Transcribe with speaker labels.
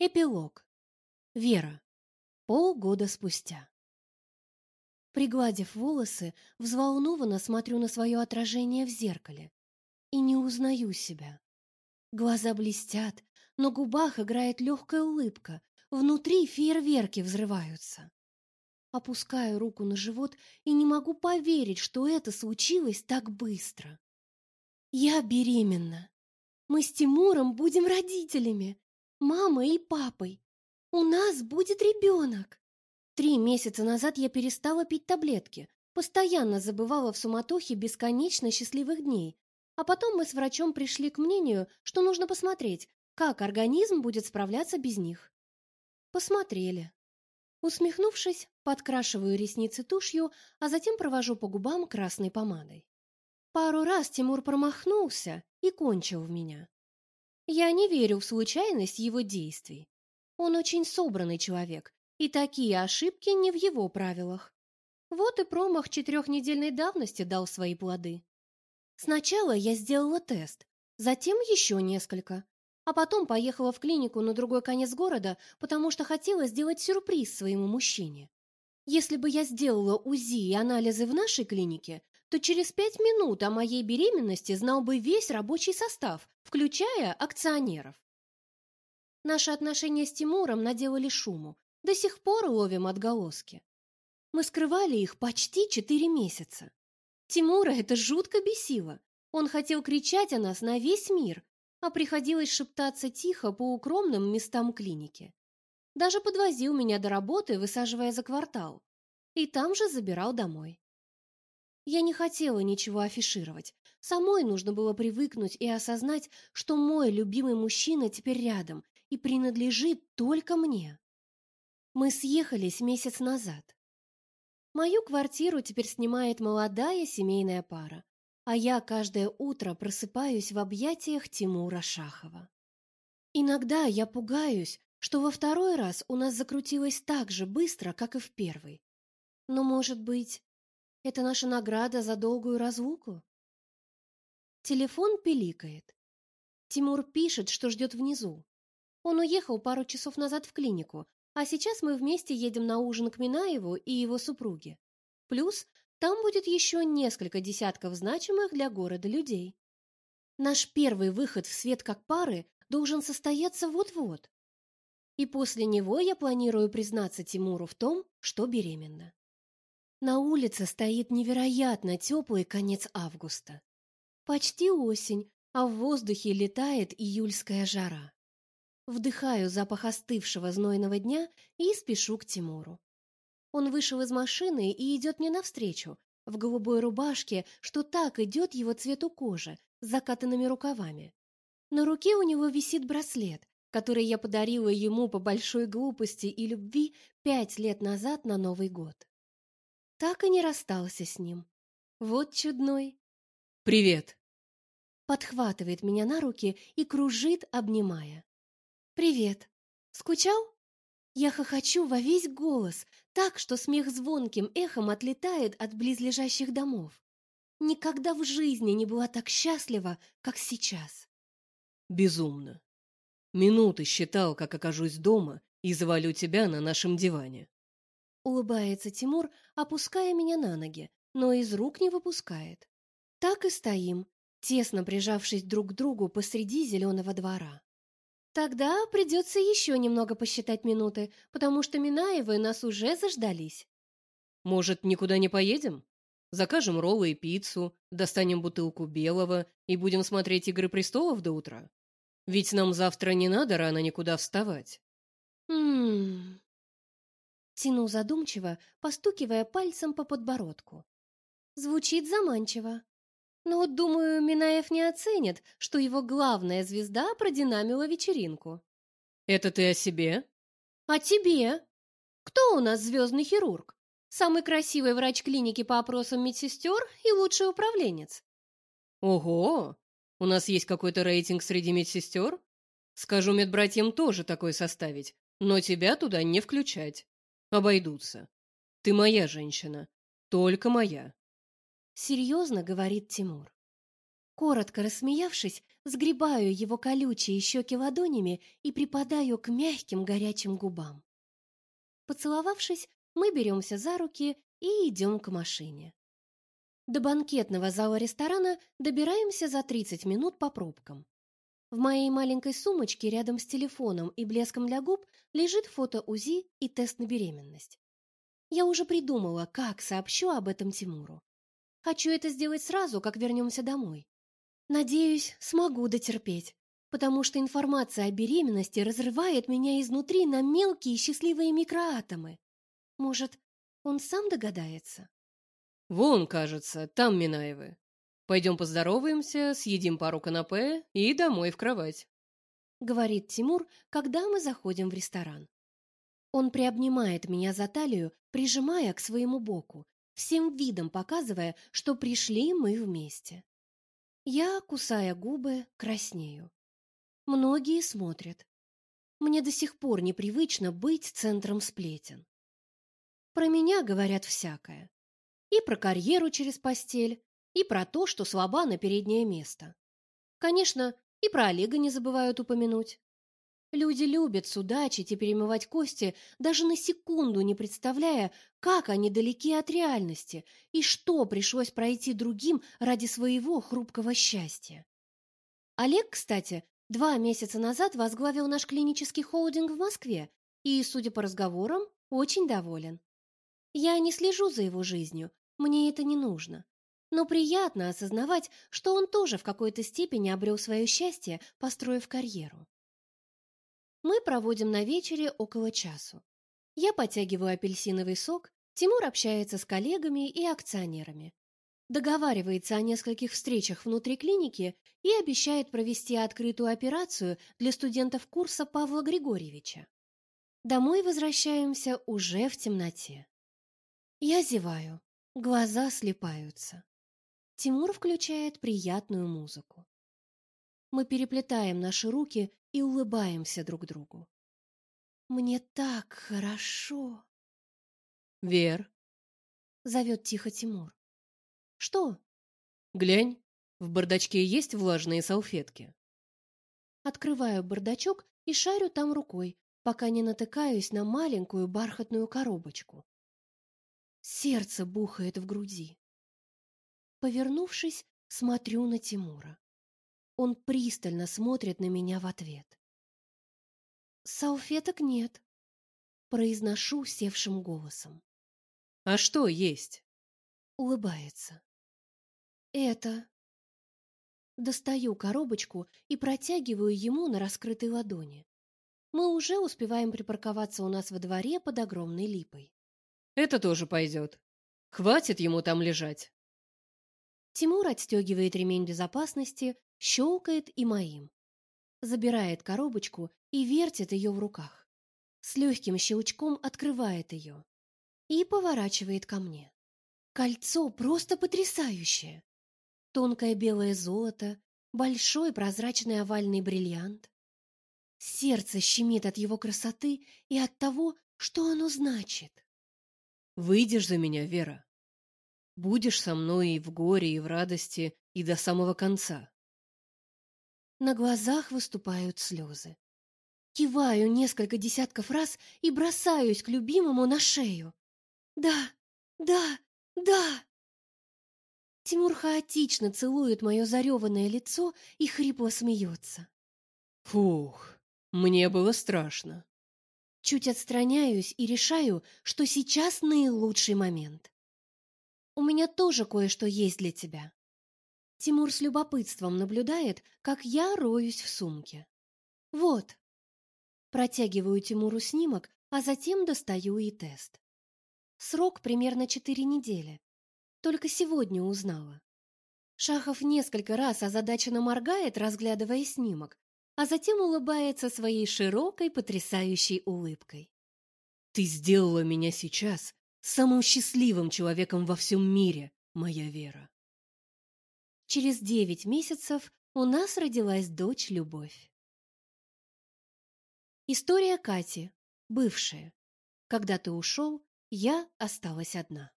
Speaker 1: Эпилог. Вера. Полгода спустя. Пригладив волосы, взволнованно смотрю на свое отражение в зеркале и не узнаю себя. Глаза блестят, на губах играет легкая улыбка, внутри фейерверки взрываются. Опускаю руку на живот и не могу поверить, что это случилось так быстро. Я беременна. Мы с Тимуром будем родителями мамой и папой. У нас будет ребенок. Три месяца назад я перестала пить таблетки, постоянно забывала в суматохе бесконечно счастливых дней. А потом мы с врачом пришли к мнению, что нужно посмотреть, как организм будет справляться без них. Посмотрели. Усмехнувшись, подкрашиваю ресницы тушью, а затем провожу по губам красной помадой. Пару раз Тимур промахнулся и кончил в меня. Я не верю в случайность его действий. Он очень собранный человек, и такие ошибки не в его правилах. Вот и промах четырехнедельной давности дал свои плоды. Сначала я сделала тест, затем еще несколько, а потом поехала в клинику на другой конец города, потому что хотела сделать сюрприз своему мужчине. Если бы я сделала УЗИ и анализы в нашей клинике, то через пять минут о моей беременности знал бы весь рабочий состав, включая акционеров. Наши отношения с Тимуром наделали шуму. До сих пор ловим отголоски. Мы скрывали их почти четыре месяца. Тимура это жутко бесило. Он хотел кричать о нас на весь мир, а приходилось шептаться тихо по укромным местам клиники. Даже подвозил меня до работы, высаживая за квартал. И там же забирал домой. Я не хотела ничего афишировать. Самой нужно было привыкнуть и осознать, что мой любимый мужчина теперь рядом и принадлежит только мне. Мы съехались месяц назад. Мою квартиру теперь снимает молодая семейная пара, а я каждое утро просыпаюсь в объятиях Тимура Шахова. Иногда я пугаюсь, что во второй раз у нас закрутилось так же быстро, как и в первый. Но, может быть, это наша награда за долгую разлуку? Телефон пиликает. Тимур пишет, что ждет внизу. Он уехал пару часов назад в клинику, а сейчас мы вместе едем на ужин к Минаеву и его супруге. Плюс там будет еще несколько десятков значимых для города людей. Наш первый выход в свет как пары должен состояться вот-вот. И после него я планирую признаться Тимуру в том, что беременна. На улице стоит невероятно теплый конец августа. Почти осень, а в воздухе летает июльская жара. Вдыхаю запах остывшего знойного дня и спешу к Тимуру. Он вышел из машины и идет мне навстречу, в голубой рубашке, что так идет его цвету кожи, с закатанными рукавами. На руке у него висит браслет, который я подарила ему по большой глупости и любви пять лет назад на Новый год так и не расстался с ним. Вот чудной.
Speaker 2: Привет.
Speaker 1: Подхватывает меня на руки и кружит, обнимая. Привет. Скучал? Я хохочу во весь голос, так что смех звонким эхом отлетает от близлежащих домов. Никогда в жизни не была так счастлива, как сейчас.
Speaker 2: Безумно. Минуты считал, как окажусь дома и завалю тебя на нашем диване.
Speaker 1: Улыбается Тимур, опуская меня на ноги, но из рук не выпускает. Так и стоим, тесно прижавшись друг к другу посреди зеленого двора. Тогда придется еще немного посчитать минуты, потому что Минаевы нас уже заждались.
Speaker 2: Может, никуда не поедем? Закажем роллы и пиццу, достанем бутылку белого и будем смотреть «Игры престолов» до утра? Ведь нам завтра не надо рано никуда вставать.
Speaker 1: Ммм, Тяну задумчиво, постукивая пальцем по подбородку. Звучит заманчиво. Но вот, думаю, Минаев не оценит, что его главная звезда продинамила вечеринку.
Speaker 2: Это ты о себе?
Speaker 1: О тебе. Кто у нас звездный хирург? Самый красивый врач клиники по опросам медсестер и лучший управленец.
Speaker 2: Ого! У нас есть какой-то рейтинг среди медсестер? Скажу медбратьям тоже такой составить, но тебя туда не включать. Обойдутся. Ты моя женщина, только моя.
Speaker 1: Серьезно говорит Тимур. Коротко рассмеявшись, сгребаю его колючие щеки ладонями и припадаю к мягким горячим губам. Поцеловавшись, мы беремся за руки и идем к машине. До банкетного зала ресторана добираемся за 30 минут по пробкам. В моей маленькой сумочке рядом с телефоном и блеском для губ лежит фото УЗИ и тест на беременность. Я уже придумала, как сообщу об этом Тимуру. Хочу это сделать сразу, как вернемся домой. Надеюсь, смогу дотерпеть, потому что информация о беременности разрывает меня изнутри на мелкие счастливые микроатомы. Может, он сам догадается?
Speaker 2: Вон, кажется, там Минаевы. Пойдем поздороваемся, съедим пару канапе и домой в кровать.
Speaker 1: Говорит Тимур, когда мы заходим в ресторан. Он приобнимает меня за талию, прижимая к своему боку, всем видом показывая, что пришли мы вместе. Я, кусая губы, краснею. Многие смотрят. Мне до сих пор непривычно быть центром сплетен. Про меня говорят всякое. И про карьеру через постель, и про то, что слаба на переднее место. Конечно, и про Олега не забывают упомянуть. Люди любят судачить и перемывать кости, даже на секунду не представляя, как они далеки от реальности и что пришлось пройти другим ради своего хрупкого счастья. Олег, кстати, два месяца назад возглавил наш клинический холдинг в Москве и, судя по разговорам, очень доволен. Я не слежу за его жизнью, мне это не нужно. Но приятно осознавать, что он тоже в какой-то степени обрел свое счастье, построив карьеру. Мы проводим на вечере около часу. Я подтягиваю апельсиновый сок, Тимур общается с коллегами и акционерами. Договаривается о нескольких встречах внутри клиники и обещает провести открытую операцию для студентов курса Павла Григорьевича. Домой возвращаемся уже в темноте. Я зеваю, глаза слепаются. Тимур включает приятную музыку. Мы переплетаем наши руки и улыбаемся друг другу. Мне так хорошо.
Speaker 2: Вер,
Speaker 1: зовет тихо Тимур. Что?
Speaker 2: Глянь, в бардачке есть влажные салфетки.
Speaker 1: Открываю бардачок и шарю там рукой, пока не натыкаюсь на маленькую бархатную коробочку. Сердце бухает в груди. Повернувшись, смотрю на Тимура. Он пристально смотрит на меня в ответ. Салфеток нет, произношу севшим голосом.
Speaker 2: А что есть?
Speaker 1: Улыбается. Это Достаю коробочку и протягиваю ему на раскрытой ладони. Мы уже успеваем припарковаться у нас во дворе под огромной липой.
Speaker 2: Это тоже пойдет. Хватит ему там лежать.
Speaker 1: Тимур отстегивает ремень безопасности, щелкает и моим. Забирает коробочку и вертит ее в руках. С легким щелчком открывает ее и поворачивает ко мне. Кольцо просто потрясающее. Тонкое белое золото, большой прозрачный овальный бриллиант. Сердце щемит от его красоты и от того, что оно значит.
Speaker 2: Выйдешь за меня, Вера. Будешь со мной и в горе, и в радости, и до самого конца.
Speaker 1: На глазах выступают слезы. Киваю несколько десятков раз и бросаюсь к любимому на шею. Да, да, да. Тимур хаотично целует мое зареванное лицо и хрипло смеется.
Speaker 2: Фух, мне было страшно.
Speaker 1: Чуть отстраняюсь и решаю, что сейчас наилучший момент. У меня тоже кое-что есть для тебя. Тимур с любопытством наблюдает, как я роюсь в сумке. Вот. Протягиваю Тимуру снимок, а затем достаю и тест. Срок примерно четыре недели. Только сегодня узнала. Шахов несколько раз озадаченно моргает, разглядывая снимок, а затем улыбается своей широкой, потрясающей улыбкой.
Speaker 2: Ты сделала меня сейчас самым счастливым человеком во всем мире, моя Вера.
Speaker 1: Через девять месяцев у нас родилась дочь Любовь. История Кати, бывшая. Когда ты ушел, я осталась одна.